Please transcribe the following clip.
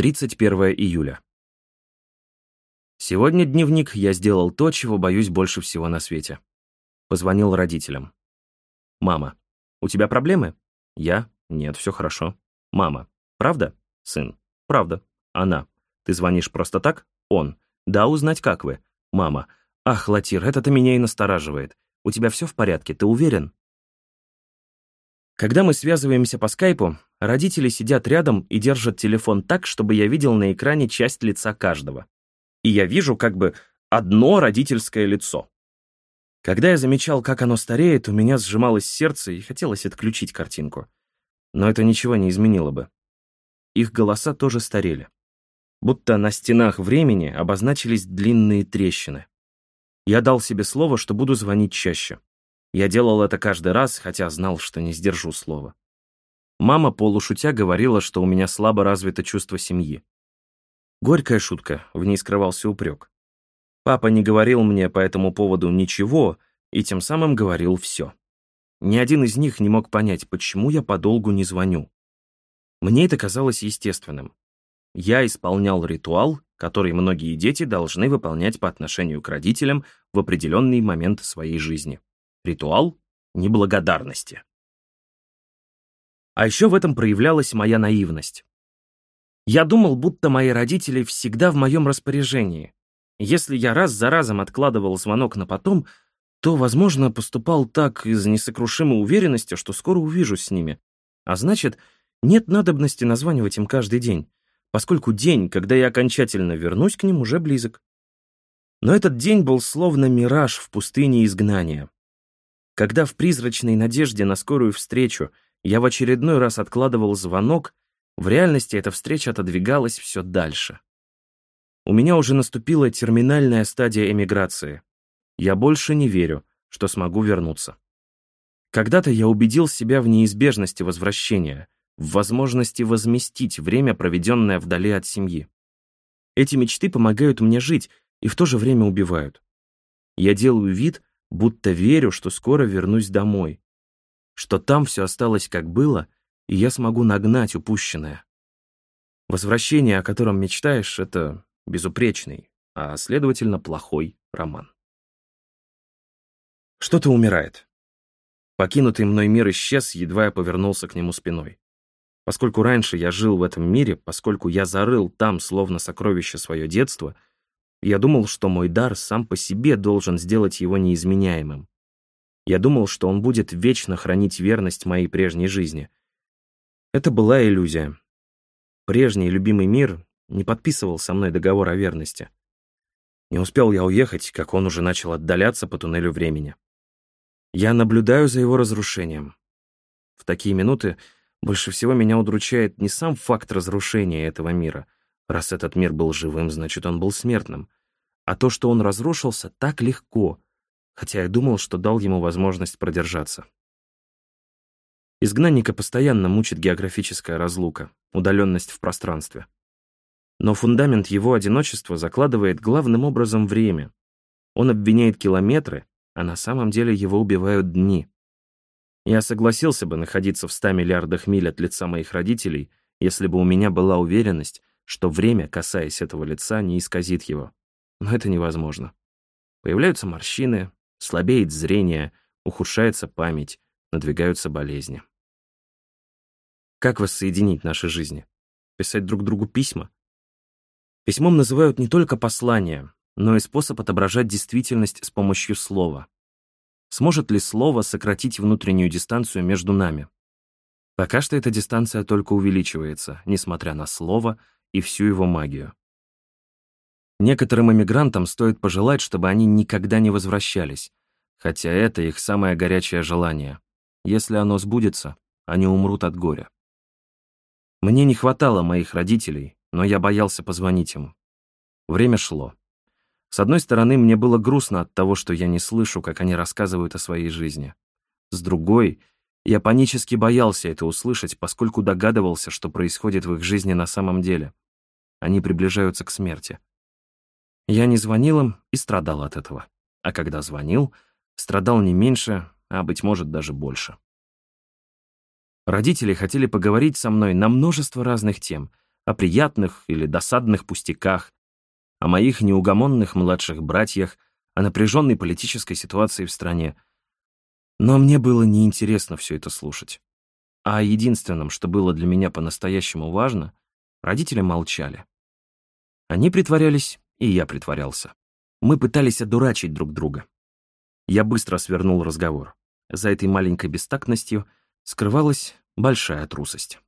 31 июля. Сегодня дневник я сделал то, чего боюсь больше всего на свете. Позвонил родителям. «Мама, у тебя проблемы?» «Я? Нет, все хорошо». «Мама, правда?» «Сын, правда». «Она, ты звонишь просто так?» «Он, да, узнать как вы». «Мама, ах, Латир, это-то меня и настораживает. У тебя все в порядке, ты уверен?» Когда мы связываемся по скайпу, родители сидят рядом и держат телефон так, чтобы я видел на экране часть лица каждого. И я вижу как бы одно родительское лицо. Когда я замечал, как оно стареет, у меня сжималось сердце и хотелось отключить картинку. Но это ничего не изменило бы. Их голоса тоже старели. Будто на стенах времени обозначились длинные трещины. Я дал себе слово, что буду звонить чаще. Я делал это каждый раз, хотя знал, что не сдержу слова. Мама, полушутя, говорила, что у меня слабо развито чувство семьи. Горькая шутка, в ней скрывался упрек. Папа не говорил мне по этому поводу ничего, и тем самым говорил все. Ни один из них не мог понять, почему я подолгу не звоню. Мне это казалось естественным. Я исполнял ритуал, который многие дети должны выполнять по отношению к родителям в определенный момент своей жизни. Ритуал неблагодарности. А еще в этом проявлялась моя наивность. Я думал, будто мои родители всегда в моем распоряжении. Если я раз за разом откладывал звонок на потом, то, возможно, поступал так из несокрушимой уверенности, что скоро увижусь с ними. А значит, нет надобности названивать им каждый день, поскольку день, когда я окончательно вернусь к ним, уже близок. Но этот день был словно мираж в пустыне изгнания. Когда в призрачной надежде на скорую встречу я в очередной раз откладывал звонок, в реальности эта встреча отодвигалась все дальше. У меня уже наступила терминальная стадия эмиграции. Я больше не верю, что смогу вернуться. Когда-то я убедил себя в неизбежности возвращения, в возможности возместить время, проведенное вдали от семьи. Эти мечты помогают мне жить и в то же время убивают. Я делаю вид, будто верю, что скоро вернусь домой, что там все осталось как было, и я смогу нагнать упущенное. Возвращение, о котором мечтаешь, — это безупречный, а, следовательно, плохой роман. Что-то умирает. Покинутый мной мир исчез, едва я повернулся к нему спиной. Поскольку раньше я жил в этом мире, поскольку я зарыл там, словно сокровище, свое детство — я думал, что мой дар сам по себе должен сделать его неизменяемым. Я думал, что он будет вечно хранить верность моей прежней жизни. Это была иллюзия. Прежний любимый мир не подписывал со мной договор о верности. Не успел я уехать, как он уже начал отдаляться по туннелю времени. Я наблюдаю за его разрушением. В такие минуты больше всего меня удручает не сам факт разрушения этого мира — Раз этот мир был живым, значит, он был смертным. А то, что он разрушился, так легко, хотя я думал, что дал ему возможность продержаться. Изгнанника постоянно мучит географическая разлука, удаленность в пространстве. Но фундамент его одиночества закладывает главным образом время. Он обвиняет километры, а на самом деле его убивают дни. Я согласился бы находиться в 100 миллиардах миль от лица моих родителей, если бы у меня была уверенность, что время, касаясь этого лица, не исказит его. Но это невозможно. Появляются морщины, слабеет зрение, ухудшается память, надвигаются болезни. Как воссоединить наши жизни? Писать друг другу письма? Письмом называют не только послание, но и способ отображать действительность с помощью слова. Сможет ли слово сократить внутреннюю дистанцию между нами? Пока что эта дистанция только увеличивается, несмотря на слово и всю его магию. Некоторым эмигрантам стоит пожелать, чтобы они никогда не возвращались, хотя это их самое горячее желание. Если оно сбудется, они умрут от горя. Мне не хватало моих родителей, но я боялся позвонить им. Время шло. С одной стороны, мне было грустно от того, что я не слышу, как они рассказывают о своей жизни. С другой, я панически боялся это услышать, поскольку догадывался, что происходит в их жизни на самом деле. Они приближаются к смерти. Я не звонил им и страдал от этого. А когда звонил, страдал не меньше, а, быть может, даже больше. Родители хотели поговорить со мной на множество разных тем, о приятных или досадных пустяках, о моих неугомонных младших братьях, о напряженной политической ситуации в стране. Но мне было неинтересно все это слушать. А единственным, что было для меня по-настоящему важно, родители молчали. Они притворялись, и я притворялся. Мы пытались одурачить друг друга. Я быстро свернул разговор. За этой маленькой бестактностью скрывалась большая трусость.